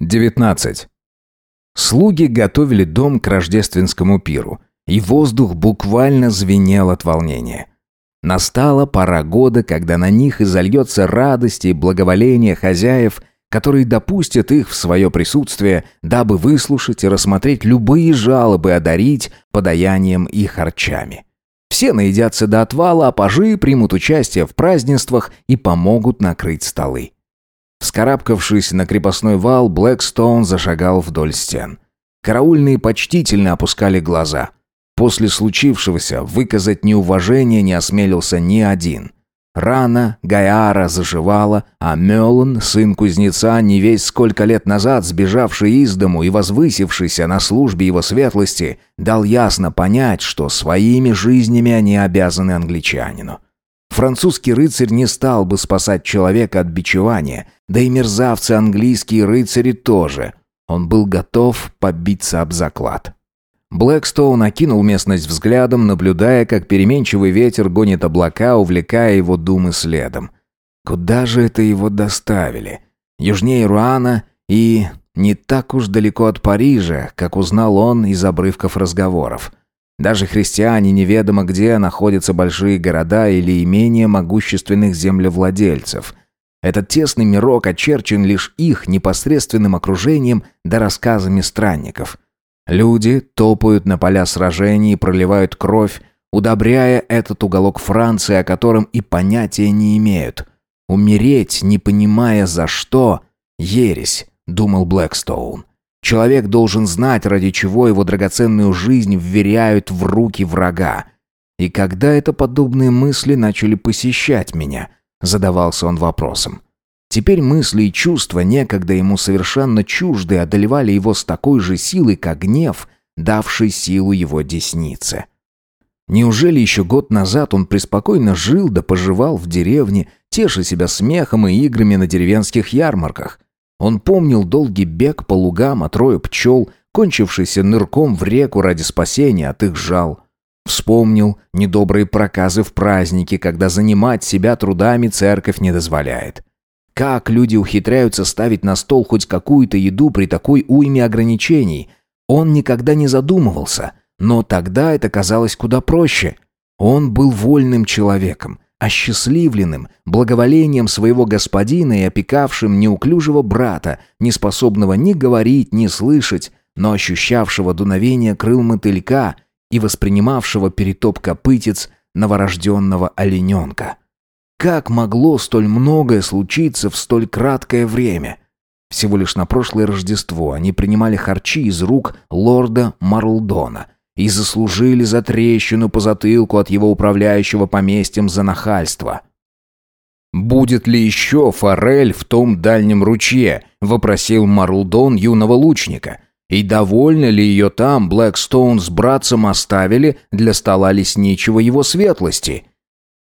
19. Слуги готовили дом к рождественскому пиру, и воздух буквально звенел от волнения. Настала пора года, когда на них изольется радость и благоволение хозяев, которые допустят их в свое присутствие, дабы выслушать и рассмотреть любые жалобы одарить подаянием и харчами. Все наедятся до отвала, а пажи примут участие в празднествах и помогут накрыть столы. Вскарабкавшись на крепостной вал, Блэкстоун зашагал вдоль стен. Караульные почтительно опускали глаза. После случившегося выказать неуважение не осмелился ни один. Рана Гайара заживала, а Мелан, сын кузнеца, не весь сколько лет назад сбежавший из дому и возвысившийся на службе его светлости, дал ясно понять, что своими жизнями они обязаны англичанину. Французский рыцарь не стал бы спасать человека от бичевания, да и мерзавцы английские рыцари тоже. Он был готов побиться об заклад. Блэкстоун окинул местность взглядом, наблюдая, как переменчивый ветер гонит облака, увлекая его думы следом. Куда же это его доставили? Южнее Руана и не так уж далеко от Парижа, как узнал он из обрывков разговоров. Даже христиане неведомо где находятся большие города или имения могущественных землевладельцев. Этот тесный мирок очерчен лишь их непосредственным окружением да рассказами странников. Люди топают на поля сражений и проливают кровь, удобряя этот уголок Франции, о котором и понятия не имеют. Умереть, не понимая за что, ересь, думал Блэкстоун. Человек должен знать, ради чего его драгоценную жизнь вверяют в руки врага. И когда это подобные мысли начали посещать меня, задавался он вопросом. Теперь мысли и чувства, некогда ему совершенно чуждые, одолевали его с такой же силой, как гнев, давший силу его деснице. Неужели еще год назад он преспокойно жил да поживал в деревне, теша себя смехом и играми на деревенских ярмарках? Он помнил долгий бег по лугам от роя пчел, кончившийся нырком в реку ради спасения от их жал. Вспомнил недобрые проказы в праздники, когда занимать себя трудами церковь не дозволяет. Как люди ухитряются ставить на стол хоть какую-то еду при такой уйме ограничений? Он никогда не задумывался, но тогда это казалось куда проще. Он был вольным человеком, осчастливленным благоволением своего господина и опекавшим неуклюжего брата, не способного ни говорить, ни слышать, но ощущавшего дуновение крыл мотылька и воспринимавшего перетоп копытец новорожденного олененка. Как могло столь многое случиться в столь краткое время? Всего лишь на прошлое Рождество они принимали харчи из рук лорда Марлдона – и заслужили за трещину по затылку от его управляющего поместьем за нахальство. «Будет ли еще форель в том дальнем ручье?» – вопросил Марлдон юного лучника. «И довольно ли ее там Блэкстоун с братцем оставили для стола лесничего его светлости?»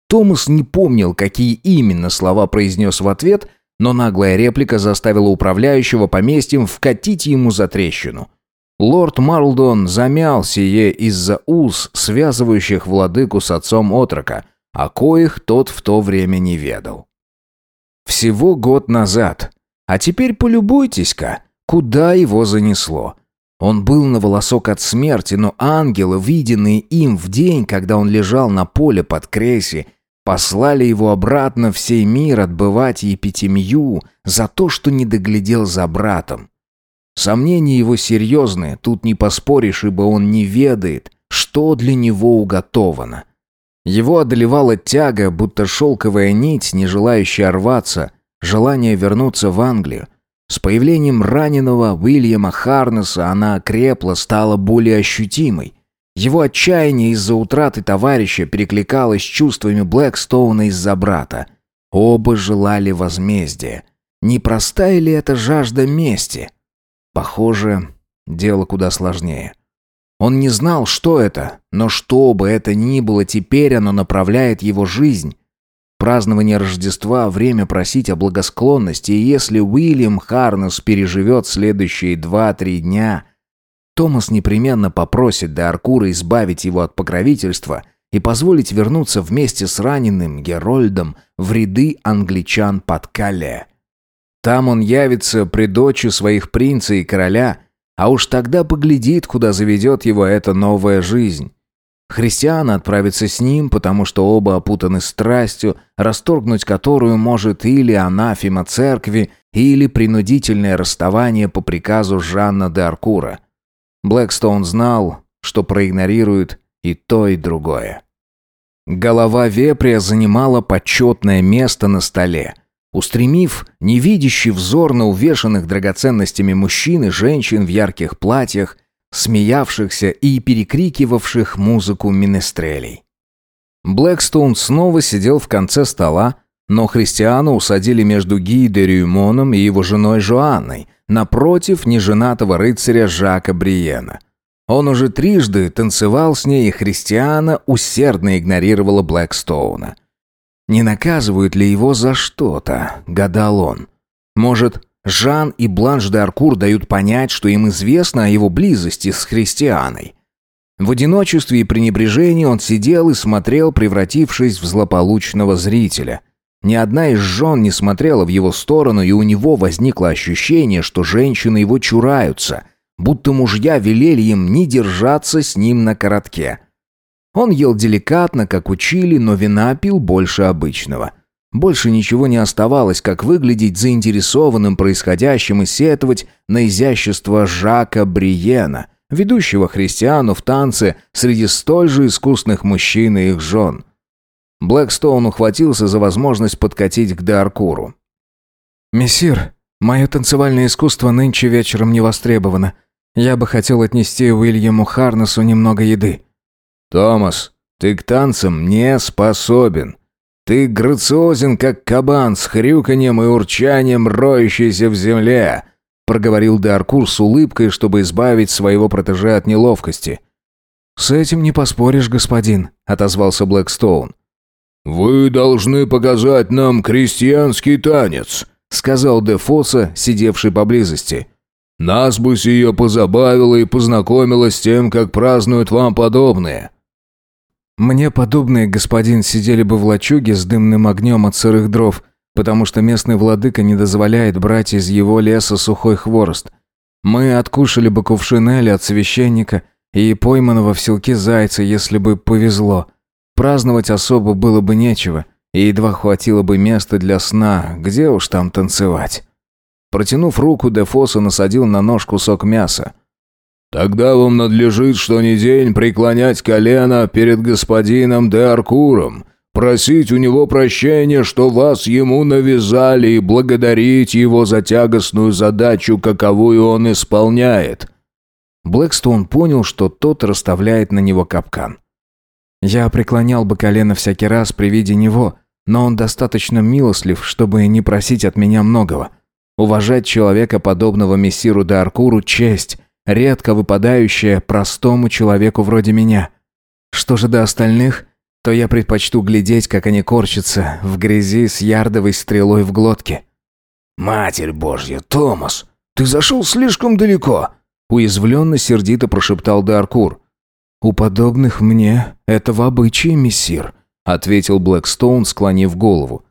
Томас не помнил, какие именно слова произнес в ответ, но наглая реплика заставила управляющего поместьем вкатить ему за трещину – Лорд Марлдон замял сие из-за уз, связывающих владыку с отцом отрока, о коих тот в то время не ведал. Всего год назад. А теперь полюбуйтесь-ка, куда его занесло. Он был на волосок от смерти, но ангелы, виденные им в день, когда он лежал на поле под Креси, послали его обратно в сей мир отбывать епитемью за то, что не доглядел за братом. Сомнения его серьезные, тут не поспоришь, ибо он не ведает, что для него уготовано. Его одолевала тяга, будто шелковая нить, не желающая рваться, желание вернуться в Англию. С появлением раненого Уильяма Харнеса она окрепла, стала более ощутимой. Его отчаяние из-за утраты товарища перекликалось с чувствами Блэкстоуна из-за брата. Оба желали возмездия. Не простая ли это жажда мести? Похоже, дело куда сложнее. Он не знал, что это, но что бы это ни было, теперь оно направляет его жизнь. Празднование Рождества – время просить о благосклонности, и если Уильям Харнес переживет следующие два-три дня, Томас непременно попросит до Аркура избавить его от покровительства и позволить вернуться вместе с раненым Герольдом в ряды англичан под Кале. Там он явится при дочи своих принца и короля, а уж тогда поглядит, куда заведет его эта новая жизнь. Христиан отправится с ним, потому что оба опутаны страстью, расторгнуть которую может или анафема церкви, или принудительное расставание по приказу Жанна де Аркура. Блэкстоун знал, что проигнорирует и то, и другое. Голова вепря занимала почетное место на столе. Устремив невидящий взор на увешанных драгоценностями мужчин и женщин в ярких платьях, смеявшихся и перекрикивавших музыку минестрелей. Блэкстоун снова сидел в конце стола, но христиана усадили между Ги де Рюмоном и его женой Жоанной, напротив неженатого рыцаря Жака Бриена. Он уже трижды танцевал с ней, и христиана усердно игнорировала Блэкстоуна. Не наказывают ли его за что-то, гадал он. Может, Жан и Бланш де Аркур дают понять, что им известно о его близости с христианой. В одиночестве и пренебрежении он сидел и смотрел, превратившись в злополучного зрителя. Ни одна из жен не смотрела в его сторону, и у него возникло ощущение, что женщины его чураются, будто мужья велели им не держаться с ним на коротке. Он ел деликатно, как учили, но вина пил больше обычного – больше ничего не оставалось, как выглядеть заинтересованным происходящим и сетовать на изящество Жака Бриена, ведущего христиану в танце среди столь же искусных мужчин и их жен. Блэкстоун ухватился за возможность подкатить к Даркуру. «Мессир, мое танцевальное искусство нынче вечером не востребовано. Я бы хотел отнести Уильяму Харнесу немного еды». «Томас, ты к танцам не способен», ты грациозен, как кабан с хрюканьем и урчанием, роющийся в земле», проговорил Даркур с улыбкой, чтобы избавить своего протеже от неловкости. «С этим не поспоришь, господин», — отозвался Блэкстоун. «Вы должны показать нам крестьянский танец», — сказал Дефоса, сидевший поблизости. «Нас бы ее позабавило и познакомило с тем, как празднуют вам подобные». Мне подобные, господин, сидели бы в лачуге с дымным огнем от сырых дров, потому что местный владыка не дозволяет брать из его леса сухой хворост. Мы откушали бы кувшин от священника и пойманного в селке зайца, если бы повезло. Праздновать особо было бы нечего, и едва хватило бы места для сна, где уж там танцевать. Протянув руку, Дефоса насадил на нож кусок мяса. Тогда вам надлежит что ни день преклонять колено перед господином де Аркуром, просить у него прощения, что вас ему навязали, и благодарить его за тягостную задачу, каковую он исполняет». Блэкстоун понял, что тот расставляет на него капкан. «Я преклонял бы колено всякий раз при виде него, но он достаточно милослив, чтобы не просить от меня многого. Уважать человека, подобного мессиру де Аркуру, честь, редко выпадающее простому человеку вроде меня. Что же до остальных, то я предпочту глядеть, как они корчатся в грязи с ярдовой стрелой в глотке. «Матерь Божья, Томас, ты зашел слишком далеко!» Уязвленно сердито прошептал Даркур. «У подобных мне это в обычае, мессир», ответил Блэкстоун, склонив голову.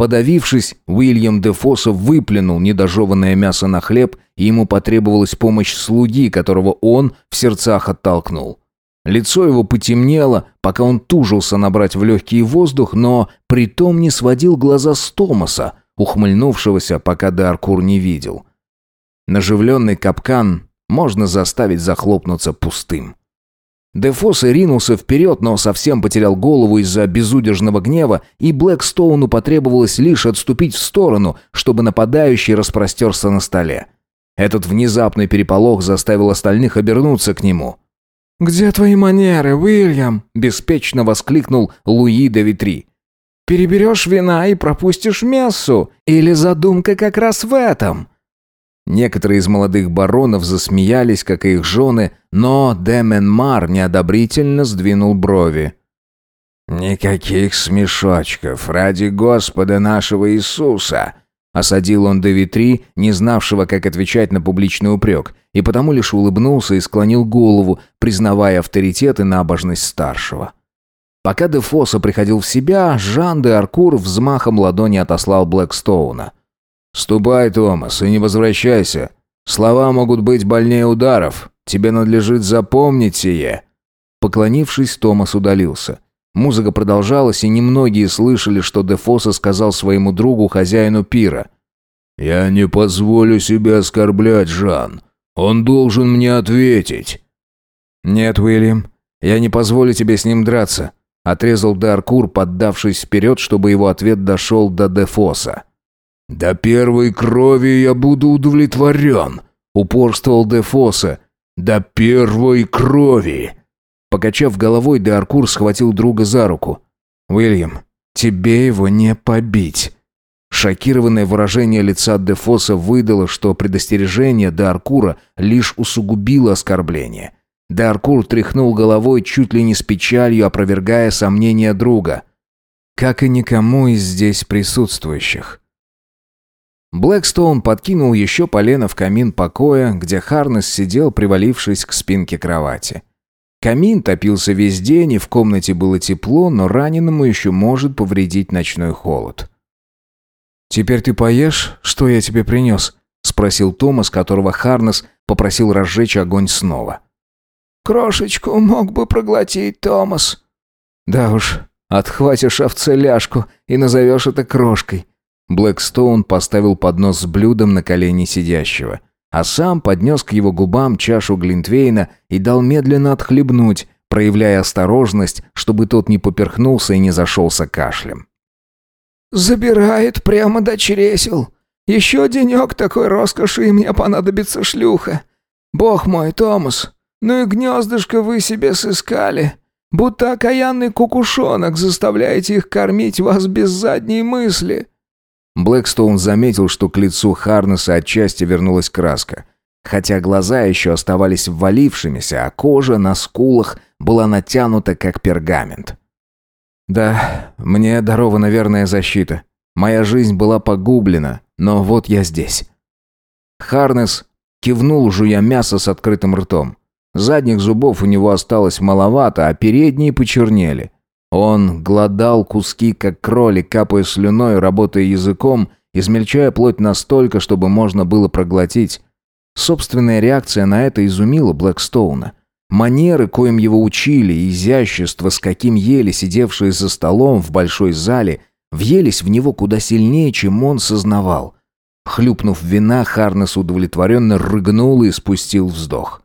Подавившись, Уильям де Фоссо выплюнул недожеванное мясо на хлеб, и ему потребовалась помощь слуги, которого он в сердцах оттолкнул. Лицо его потемнело, пока он тужился набрать в легкий воздух, но притом не сводил глаза с Томаса, ухмыльнувшегося, пока Даркур не видел. Наживленный капкан можно заставить захлопнуться пустым. Дефос ринулся вперед, но совсем потерял голову из-за безудержного гнева, и Блэкстоуну потребовалось лишь отступить в сторону, чтобы нападающий распростерся на столе. Этот внезапный переполох заставил остальных обернуться к нему. «Где твои манеры, Уильям?» – беспечно воскликнул Луи де Витри. «Переберешь вина и пропустишь мессу? Или задумка как раз в этом?» Некоторые из молодых баронов засмеялись, как и их жены, но Деменмар неодобрительно сдвинул брови. «Никаких смешочков, ради Господа нашего Иисуса!» Осадил он Девитри, не знавшего, как отвечать на публичный упрек, и потому лишь улыбнулся и склонил голову, признавая авторитет и набожность старшего. Пока Дефоса приходил в себя, Жан де Аркур взмахом ладони отослал Блэкстоуна. «Ступай, Томас, и не возвращайся. Слова могут быть больнее ударов. Тебе надлежит запомнить сие». Поклонившись, Томас удалился. Музыка продолжалась, и немногие слышали, что Дефоса сказал своему другу, хозяину пира. «Я не позволю себе оскорблять Жан. Он должен мне ответить». «Нет, Уильям, я не позволю тебе с ним драться», — отрезал Даркур, поддавшись вперед, чтобы его ответ дошел до Дефоса. «До первой крови я буду удовлетворен», — упорствовал Дефоса. «До первой крови!» Покачав головой, Деаркур схватил друга за руку. «Уильям, тебе его не побить». Шокированное выражение лица Дефоса выдало, что предостережение Деаркура лишь усугубило оскорбление. Деаркур тряхнул головой чуть ли не с печалью, опровергая сомнения друга. Как и никому из здесь присутствующих. Блэкстоун подкинул еще полено в камин покоя, где Харнес сидел, привалившись к спинке кровати. Камин топился весь день, и в комнате было тепло, но раненому еще может повредить ночной холод. «Теперь ты поешь, что я тебе принес?» — спросил Томас, которого Харнес попросил разжечь огонь снова. «Крошечку мог бы проглотить, Томас». «Да уж, отхватишь овце ляжку и назовешь это крошкой». Блэкстоун поставил поднос с блюдом на колени сидящего а сам поднес к его губам чашу Глинтвейна и дал медленно отхлебнуть, проявляя осторожность, чтобы тот не поперхнулся и не зашелся кашлем. «Забирает прямо до чресел. Еще денек такой роскоши, и мне понадобится шлюха. Бог мой, Томас, ну и гнездышко вы себе сыскали. Будто окаянный кукушонок заставляете их кормить вас без задней мысли». Блэкстоун заметил, что к лицу Харнеса отчасти вернулась краска. Хотя глаза еще оставались ввалившимися, а кожа на скулах была натянута, как пергамент. «Да, мне дарована верная защита. Моя жизнь была погублена, но вот я здесь». Харнес кивнул, жуя мясо с открытым ртом. Задних зубов у него осталось маловато, а передние почернели. Он глодал куски, как кролик, капая слюной, работая языком, измельчая плоть настолько, чтобы можно было проглотить. Собственная реакция на это изумила Блэкстоуна. Манеры, коим его учили, изящество, с каким ели сидевшие за столом в большой зале, въелись в него куда сильнее, чем он сознавал. Хлюпнув вина, Харнес удовлетворенно рыгнул и спустил вздох.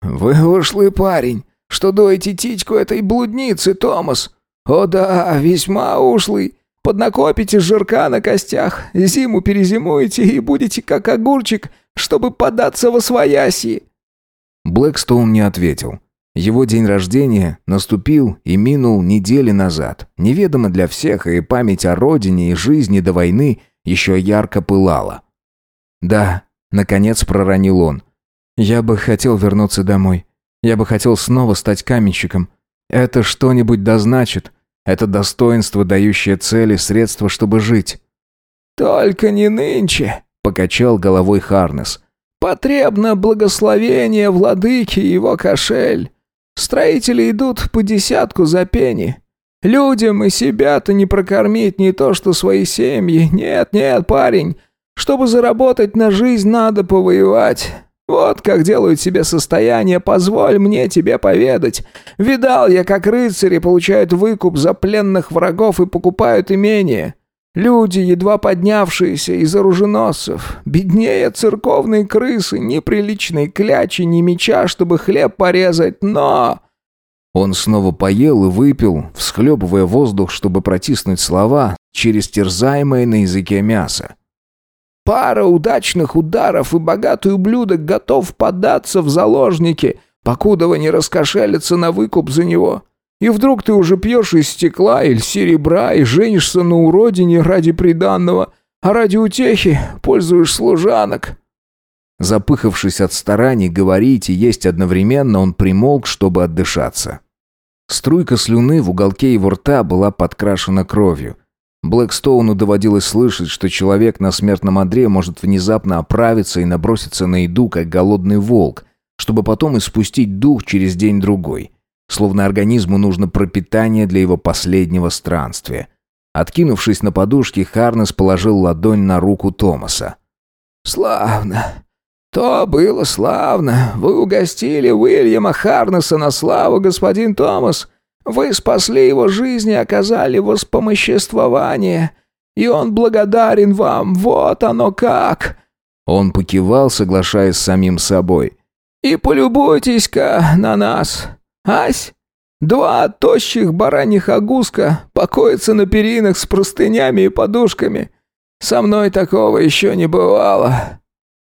«Вы ушлый парень что доите титьку этой блудницы, Томас. О да, весьма ушлый. Поднакопите жирка на костях, зиму перезимуете и будете как огурчик, чтобы податься во свояси». Блэкстоун не ответил. Его день рождения наступил и минул недели назад. Неведомо для всех, и память о родине и жизни до войны еще ярко пылала. «Да», — наконец проронил он, — «я бы хотел вернуться домой. Я бы хотел снова стать каменщиком. Это что-нибудь дозначит. Это достоинство, дающее цели, средства, чтобы жить». «Только не нынче», — покачал головой Харнес. «Потребно благословение владыки и его кошель. Строители идут по десятку за пени. Людям и себя-то не прокормить не то что свои семьи. Нет, нет, парень. Чтобы заработать на жизнь, надо повоевать. Вот как делают себе состояние, позволь мне тебе поведать. Видал я, как рыцари получают выкуп за пленных врагов и покупают имение. Люди, едва поднявшиеся из оруженосцев, беднее церковной крысы, неприличной клячи, ни меча, чтобы хлеб порезать, но...» Он снова поел и выпил, всхлебывая воздух, чтобы протиснуть слова через терзаемое на языке мясо. Пара удачных ударов, и богатый ублюдок готов податься в заложники, покудова не раскошелится на выкуп за него. И вдруг ты уже пьешь из стекла или серебра и женишься на уродине ради приданного, а ради утехи пользуешь служанок». Запыхавшись от стараний говорить и есть одновременно, он примолк, чтобы отдышаться. Струйка слюны в уголке его рта была подкрашена кровью – Блэкстоуну доводилось слышать, что человек на смертном одре может внезапно оправиться и наброситься на еду, как голодный волк, чтобы потом испустить дух через день-другой. Словно организму нужно пропитание для его последнего странствия. Откинувшись на подушке, Харнес положил ладонь на руку Томаса. «Славно. То было славно. Вы угостили Уильяма Харнеса на славу, господин Томас. Вы спасли его жизнь и оказали воспомоществование. И он благодарен вам. Вот оно как!» Он покивал, соглашаясь с самим собой. «И полюбуйтесь-ка на нас. Ась, два тощих бараньих огуска покоятся на перинах с простынями и подушками. Со мной такого еще не бывало».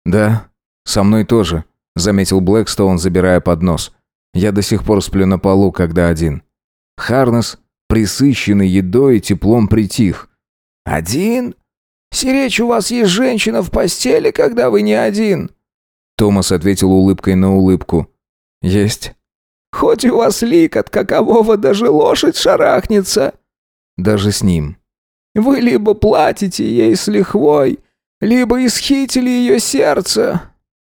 «Да, со мной тоже», — заметил Блэкстоун, забирая поднос. «Я до сих пор сплю на полу, когда один». Харнес, присыщенный едой и теплом, притих. «Один? Сиречь, у вас есть женщина в постели, когда вы не один?» Томас ответил улыбкой на улыбку. «Есть». «Хоть у вас лик от какового даже лошадь шарахнется». «Даже с ним». «Вы либо платите ей с лихвой, либо исхитили ее сердце».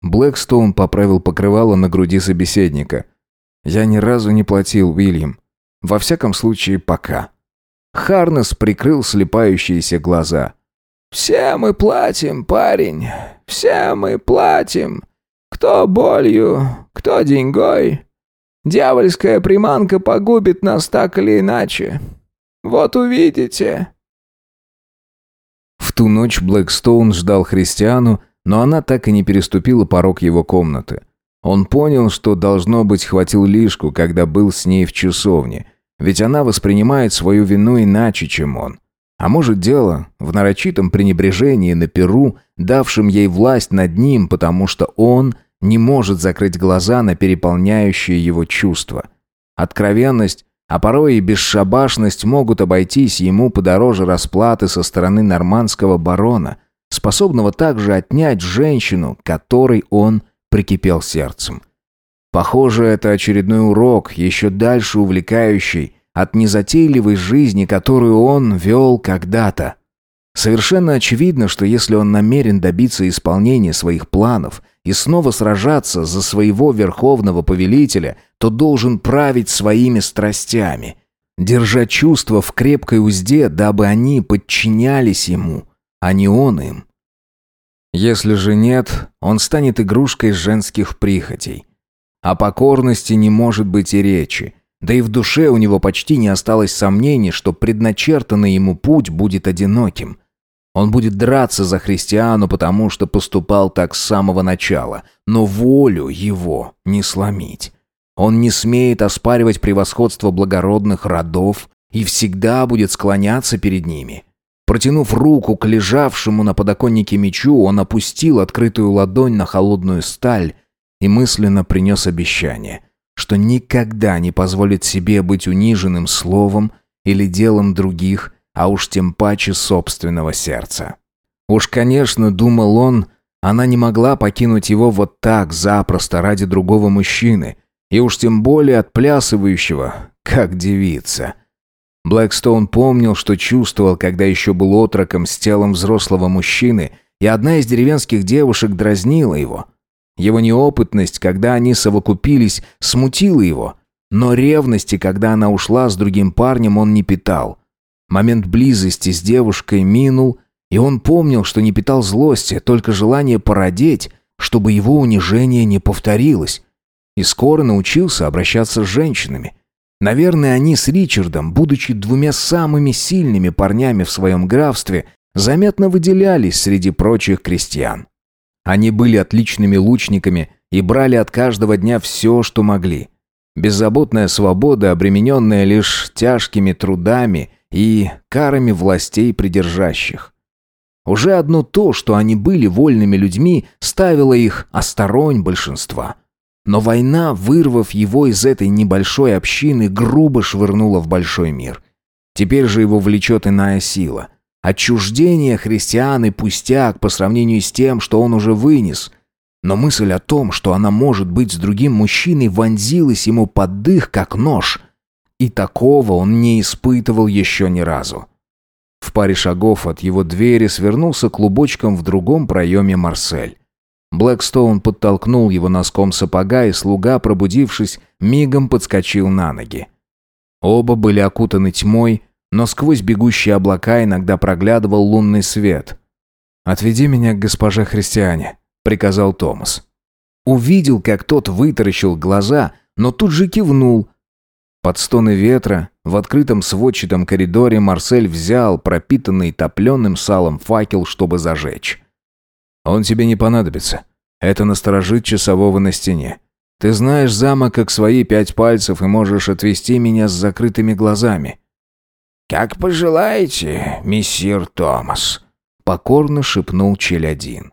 Блэкстоун поправил покрывало на груди собеседника. «Я ни разу не платил, Уильям. Во всяком случае, пока». Харнес прикрыл слепающиеся глаза. «Все мы платим, парень, все мы платим. Кто болью, кто деньгой. Дьявольская приманка погубит нас так или иначе. Вот увидите». В ту ночь Блэкстоун ждал Христиану, но она так и не переступила порог его комнаты. Он понял, что, должно быть, хватил лишку, когда был с ней в часовне, ведь она воспринимает свою вину иначе, чем он. А может дело в нарочитом пренебрежении на Перу, давшем ей власть над ним, потому что он не может закрыть глаза на переполняющие его чувства. Откровенность, а порой и бесшабашность могут обойтись ему подороже расплаты со стороны нормандского барона, способного также отнять женщину, которой он прикипел сердцем. Похоже, это очередной урок, еще дальше увлекающий, от незатейливой жизни, которую он вел когда-то. Совершенно очевидно, что если он намерен добиться исполнения своих планов и снова сражаться за своего верховного повелителя, то должен править своими страстями, держа чувства в крепкой узде, дабы они подчинялись ему, а не он им. Если же нет, он станет игрушкой женских прихотей. О покорности не может быть и речи. Да и в душе у него почти не осталось сомнений, что предначертанный ему путь будет одиноким. Он будет драться за христиану, потому что поступал так с самого начала, но волю его не сломить. Он не смеет оспаривать превосходство благородных родов и всегда будет склоняться перед ними. Протянув руку к лежавшему на подоконнике мечу, он опустил открытую ладонь на холодную сталь и мысленно принес обещание, что никогда не позволит себе быть униженным словом или делом других, а уж тем паче собственного сердца. Уж, конечно, думал он, она не могла покинуть его вот так запросто ради другого мужчины, и уж тем более отплясывающего, как девица. Блэкстоун помнил, что чувствовал, когда еще был отроком с телом взрослого мужчины, и одна из деревенских девушек дразнила его – его неопытность, когда они совокупились, смутила его. Но ревности, когда она ушла с другим парнем, он не питал. Момент близости с девушкой минул, и он помнил, что не питал злости, только желание породеть, чтобы его унижение не повторилось. И скоро научился обращаться с женщинами. Наверное, они с Ричардом, будучи двумя самыми сильными парнями в своем графстве, заметно выделялись среди прочих крестьян. Они были отличными лучниками и брали от каждого дня все, что могли. Беззаботная свобода, обремененная лишь тяжкими трудами и карами властей придержащих. Уже одно то, что они были вольными людьми, ставило их осторонь большинства. Но война, вырвав его из этой небольшой общины, грубо швырнула в большой мир. Теперь же его влечет иная сила – Отчуждение христиан и пустяк по сравнению с тем, что он уже вынес. Но мысль о том, что она может быть с другим мужчиной, вонзилась ему под дых, как нож. И такого он не испытывал еще ни разу. В паре шагов от его двери свернулся клубочком в другом проеме Марсель. Блэкстоун подтолкнул его носком сапога, и слуга, пробудившись, мигом подскочил на ноги. Оба были окутаны тьмой, но сквозь бегущие облака иногда проглядывал лунный свет. «Отведи меня к госпоже Христиане», — приказал Томас. Увидел, как тот вытаращил глаза, но тут же кивнул. Под стоны ветра в открытом сводчатом коридоре Марсель взял пропитанный топленым салом факел, чтобы зажечь. «Он тебе не понадобится. Это насторожит часового на стене. Ты знаешь замок как свои пять пальцев и можешь отвести меня с закрытыми глазами». «Как пожелаете, мессир Томас», — покорно шепнул Челядин.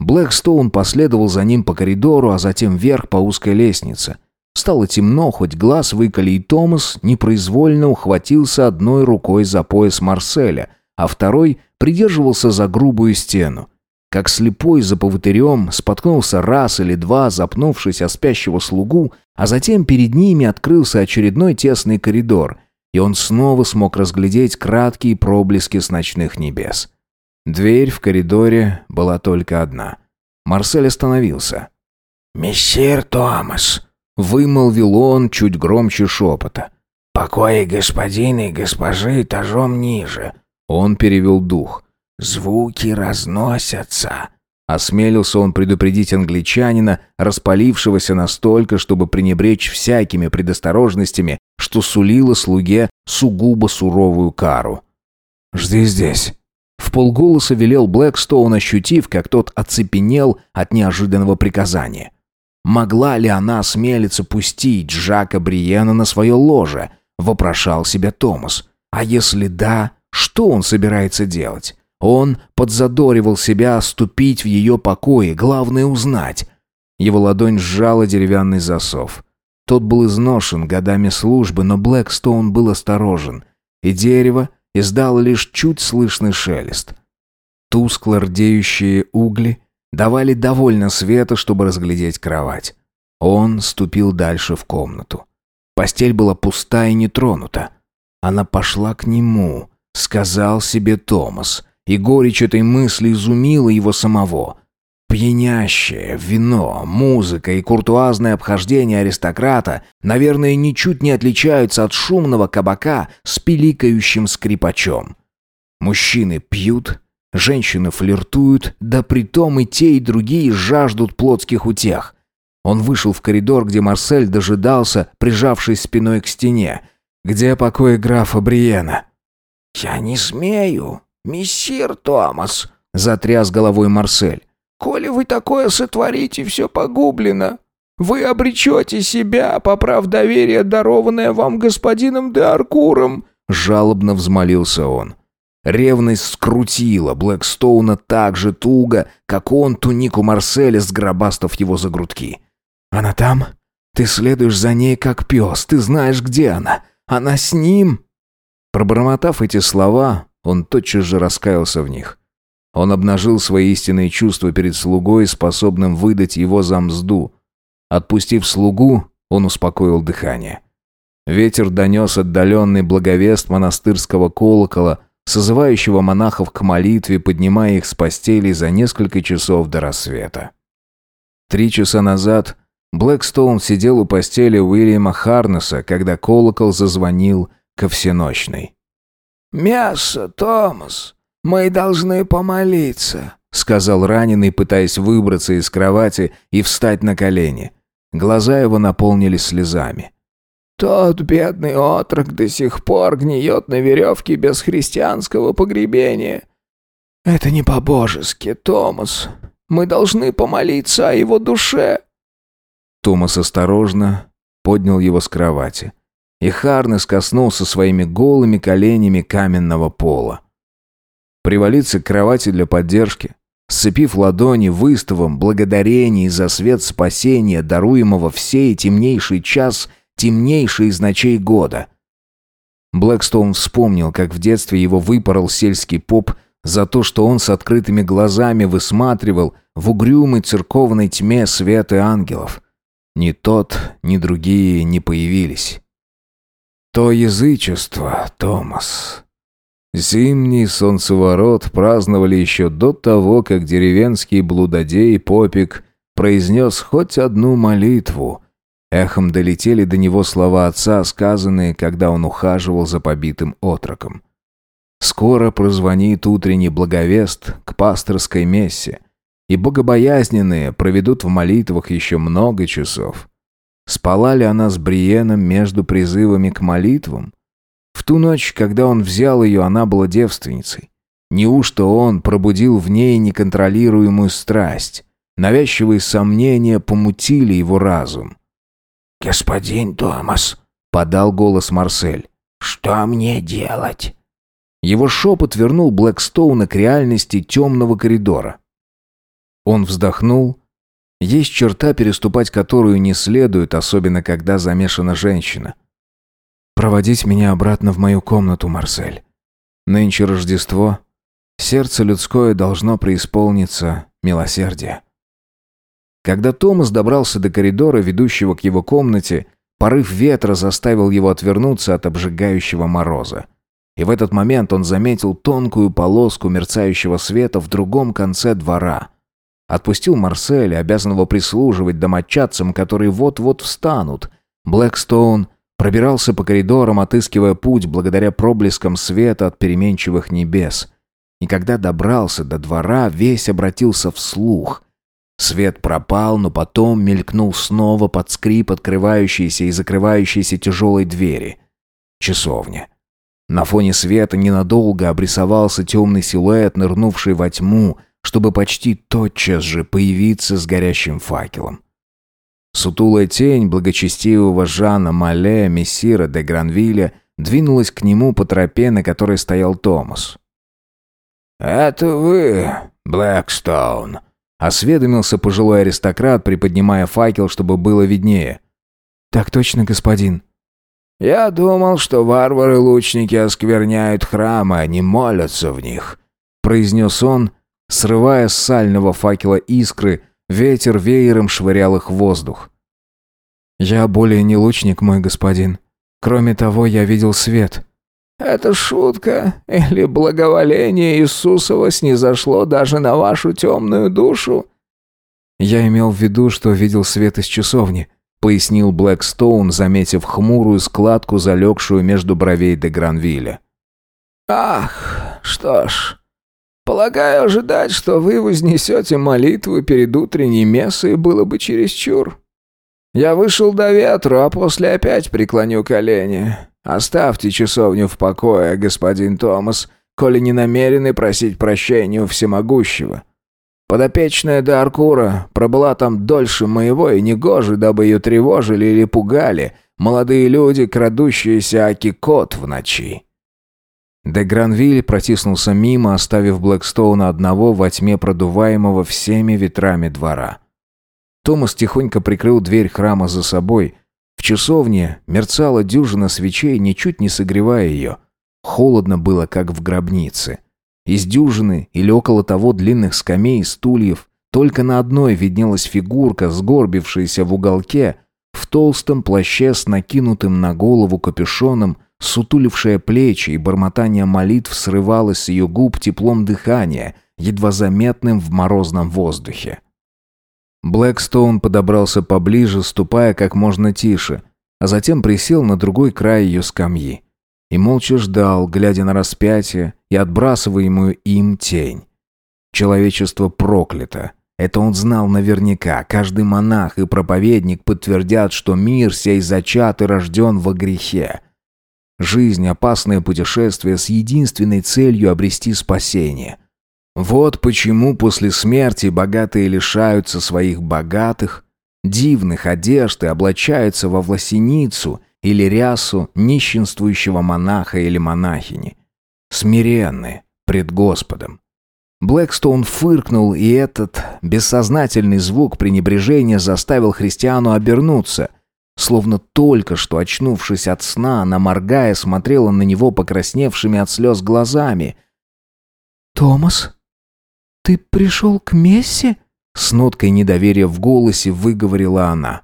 Блэкстоун последовал за ним по коридору, а затем вверх по узкой лестнице. Стало темно, хоть глаз выколи, и Томас непроизвольно ухватился одной рукой за пояс Марселя, а второй придерживался за грубую стену. Как слепой за поводырем споткнулся раз или два, запнувшись о спящего слугу, а затем перед ними открылся очередной тесный коридор, и он снова смог разглядеть краткие проблески с ночных небес. Дверь в коридоре была только одна. Марсель остановился. «Мессир Томас», — вымолвил он чуть громче шепота. «Покои господина и госпожи этажом ниже». Он перевел дух. Звуки разносятся. Осмелился он предупредить англичанина, распалившегося настолько, чтобы пренебречь всякими предосторожностями, что сулило слуге сугубо суровую кару. «Жди здесь». В полголоса велел Блэкстоун, ощутив, как тот оцепенел от неожиданного приказания. Могла ли она осмелиться пустить Жака Бриена на свое ложе? Вопрошал себя Томас. А если да, что он собирается делать? Он подзадоривал себя ступить в ее покои, главное узнать. Его ладонь сжала деревянный засов. Тот был изношен годами службы, но Блэкстоун был осторожен, и дерево издало лишь чуть слышный шелест. Тускло рдеющие угли давали довольно света, чтобы разглядеть кровать. Он ступил дальше в комнату. Постель была пуста и не тронута. Она пошла к нему, сказал себе Томас и горечь этой мысли изумила его самого. Пьянящее вино, музыка и куртуазное обхождение аристократа, наверное, ничуть не отличаются от шумного кабака с пиликающим скрипачом. Мужчины пьют, женщины флиртуют, да притом и те, и другие жаждут плотских утех. Он вышел в коридор, где Марсель дожидался, прижавшись спиной к стене. «Где покой графа Бриена?» «Я не смею», «Мессир Томас», — затряс головой Марсель, «коли вы такое сотворите, все погублено. Вы обречете себя, поправ доверие, дарованное вам господином де Аркуром», — жалобно взмолился он. Ревность скрутила Блэкстоуна так же туго, как он тунику Марселя, сгробастав его за грудки. «Она там? Ты следуешь за ней, как пес. Ты знаешь, где она. Она с ним?» Пробормотав эти слова, он тотчас же раскаялся в них. Он обнажил свои истинные чувства перед слугой, способным выдать его за мзду. Отпустив слугу, он успокоил дыхание. Ветер донес отдаленный благовест монастырского колокола, созывающего монахов к молитве, поднимая их с постелей за несколько часов до рассвета. Три часа назад Блэкстоун сидел у постели Уильяма Харнеса, когда колокол зазвонил ко всеночной. «Мясо, Томас, мы должны помолиться», — сказал раненый, пытаясь выбраться из кровати и встать на колени. Глаза его наполнились слезами. «Тот бедный отрок до сих пор гниет на веревке без христианского погребения. Это не по-божески, Томас. Мы должны помолиться о его душе». Томас осторожно поднял его с кровати и Харнес коснулся своими голыми коленями каменного пола. Привалиться к кровати для поддержки, сцепив ладони выставом благодарений за свет спасения, даруемого в сей темнейший час, темнейший из ночей года. Блэкстоун вспомнил, как в детстве его выпорол сельский поп за то, что он с открытыми глазами высматривал в угрюмой церковной тьме свет ангелов. Ни тот, ни другие не появились. То язычество, Томас. Зимний солнцеворот праздновали еще до того, как деревенский блудодей Попик произнес хоть одну молитву, Эхом долетели до него слова отца, сказанные, когда он ухаживал за побитым отроком. Скоро прозвонит утренний благовест к пасторской мессе, и богобоязненные проведут в молитвах еще много часов. Спала ли она с Бриеном между призывами к молитвам? В ту ночь, когда он взял ее, она была девственницей. Неужто он пробудил в ней неконтролируемую страсть? Навязчивые сомнения помутили его разум. «Господин Томас», — подал голос Марсель, — «что мне делать?» Его шепот вернул Блэкстоуна к реальности темного коридора. Он вздохнул. Есть черта, переступать которую не следует, особенно когда замешана женщина. «Проводить меня обратно в мою комнату, Марсель. Нынче Рождество. Сердце людское должно преисполниться милосердия». Когда Томас добрался до коридора, ведущего к его комнате, порыв ветра заставил его отвернуться от обжигающего мороза. И в этот момент он заметил тонкую полоску мерцающего света в другом конце двора. Отпустил Марселя, обязанного прислуживать домочадцам, которые вот-вот встанут. Блэкстоун пробирался по коридорам, отыскивая путь благодаря проблескам света от переменчивых небес. И когда добрался до двора, весь обратился вслух. Свет пропал, но потом мелькнул снова под скрип открывающейся и закрывающейся тяжелой двери. Часовня. На фоне света ненадолго обрисовался темный силуэт, нырнувший во тьму, чтобы почти тотчас же появиться с горящим факелом. Сутулая тень благочестивого Жана Мале Мессира де Гранвилля двинулась к нему по тропе, на которой стоял Томас. «Это вы, Блэкстоун?» — осведомился пожилой аристократ, приподнимая факел, чтобы было виднее. «Так точно, господин», «Я думал, что варвары-лучники оскверняют храмы, а не молятся в них», — произнес он, срывая с сального факела искры, ветер веером швырял их в воздух. «Я более не лучник, мой господин. Кроме того, я видел свет». «Это шутка или благоволение Иисусова снизошло даже на вашу темную душу?» «Я имел в виду, что видел свет из часовни», пояснил Блэкстоун, заметив хмурую складку, залегшую между бровей де Гранвилля. «Ах, что ж, полагаю, ожидать, что вы вознесете молитву перед утренней мессой, было бы чересчур. Я вышел до ветру, а после опять преклоню колени. Оставьте часовню в покое, господин Томас, коли не намерены просить прощения у всемогущего. Подопечная до Аркура пробыла там дольше моего, и негоже, дабы ее тревожили или пугали молодые люди, крадущиеся Акикот в ночи». Де Гранвиль протиснулся мимо, оставив Блэкстоуна одного во тьме продуваемого всеми ветрами двора. Томас тихонько прикрыл дверь храма за собой. В часовне мерцала дюжина свечей, ничуть не согревая ее. Холодно было, как в гробнице. Из дюжины или около того длинных скамей и стульев только на одной виднелась фигурка, сгорбившаяся в уголке, в толстом плаще с накинутым на голову капюшоном, сутулившая плечи, и бормотание молитв срывалось с ее губ теплом дыхания, едва заметным в морозном воздухе. Блэкстоун подобрался поближе, ступая как можно тише, а затем присел на другой край ее скамьи и молча ждал, глядя на распятие и отбрасываемую им тень. Человечество проклято. Это он знал наверняка. Каждый монах и проповедник подтвердят, что мир сей зачат и рожден во грехе. Жизнь — опасное путешествие с единственной целью обрести спасение. Вот почему после смерти богатые лишаются своих богатых, дивных одежд и облачаются во власеницу или рясу нищенствующего монаха или монахини. Смиренны пред Господом. Блэкстоун фыркнул, и этот бессознательный звук пренебрежения заставил христиану обернуться. Словно только что очнувшись от сна, она, моргая, смотрела на него покрасневшими от слез глазами. «Томас, ты пришел к мессе?» С ноткой недоверия в голосе выговорила она.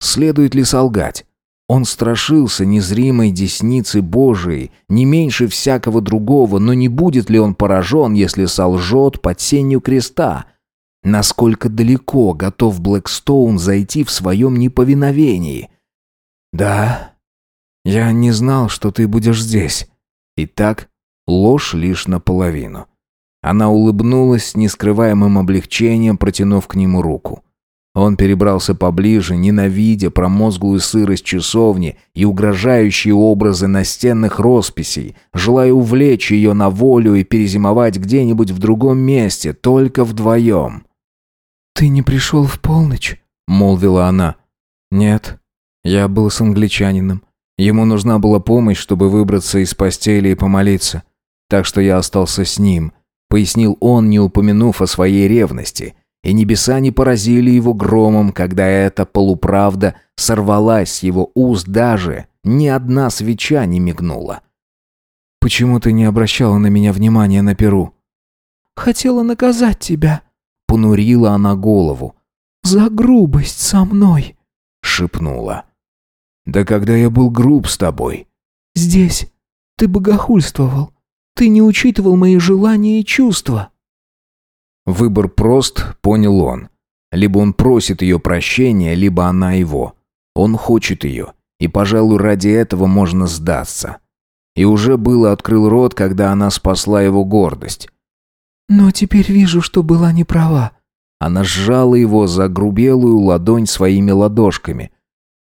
Следует ли солгать? Он страшился незримой десницы Божией, не меньше всякого другого, но не будет ли он поражен, если солжет под сенью креста? Насколько далеко готов Блэкстоун зайти в своем неповиновении? «Да, я не знал, что ты будешь здесь». Итак, ложь лишь наполовину. Она улыбнулась с нескрываемым облегчением, протянув к нему руку. Он перебрался поближе, ненавидя промозглую сырость часовни и угрожающие образы настенных росписей, желая увлечь ее на волю и перезимовать где-нибудь в другом месте, только вдвоем. «Ты не пришел в полночь?» — молвила она. «Нет, я был с англичанином. Ему нужна была помощь, чтобы выбраться из постели и помолиться. Так что я остался с ним», — пояснил он, не упомянув о своей ревности — и небеса не поразили его громом, когда эта полуправда сорвалась с его уст даже, ни одна свеча не мигнула. «Почему ты не обращала на меня внимания на Перу?» «Хотела наказать тебя», — понурила она голову. «За грубость со мной», — шепнула. «Да когда я был груб с тобой?» «Здесь. Ты богохульствовал. Ты не учитывал мои желания и чувства». Выбор прост, понял он. Либо он просит ее прощения, либо она его. Он хочет ее, и, пожалуй, ради этого можно сдаться. И уже было открыл рот, когда она спасла его гордость. «Но теперь вижу, что была не права». Она сжала его за грубелую ладонь своими ладошками.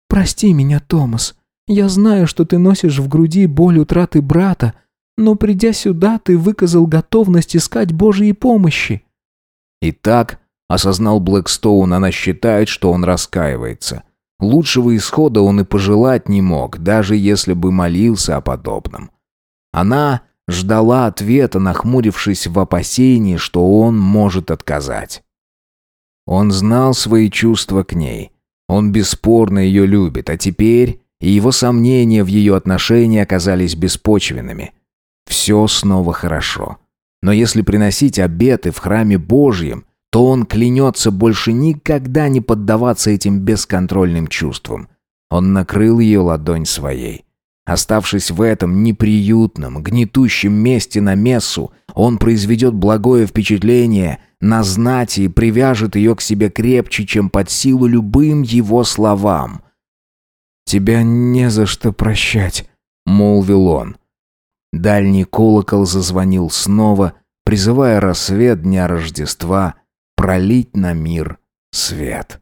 «Прости меня, Томас. Я знаю, что ты носишь в груди боль утраты брата, но придя сюда, ты выказал готовность искать Божьей помощи». И так, осознал Блэкстоун, она считает, что он раскаивается. Лучшего исхода он и пожелать не мог, даже если бы молился о подобном. Она ждала ответа, нахмурившись в опасении, что он может отказать. Он знал свои чувства к ней. Он бесспорно ее любит, а теперь его сомнения в ее отношении оказались беспочвенными. Все снова хорошо. Но если приносить обеты в храме Божьем, то он клянется больше никогда не поддаваться этим бесконтрольным чувствам. Он накрыл ее ладонь своей. Оставшись в этом неприютном, гнетущем месте на мессу, он произведет благое впечатление на знати и привяжет ее к себе крепче, чем под силу любым его словам. «Тебя не за что прощать», — молвил он. Дальний колокол зазвонил снова, призывая рассвет дня Рождества пролить на мир свет.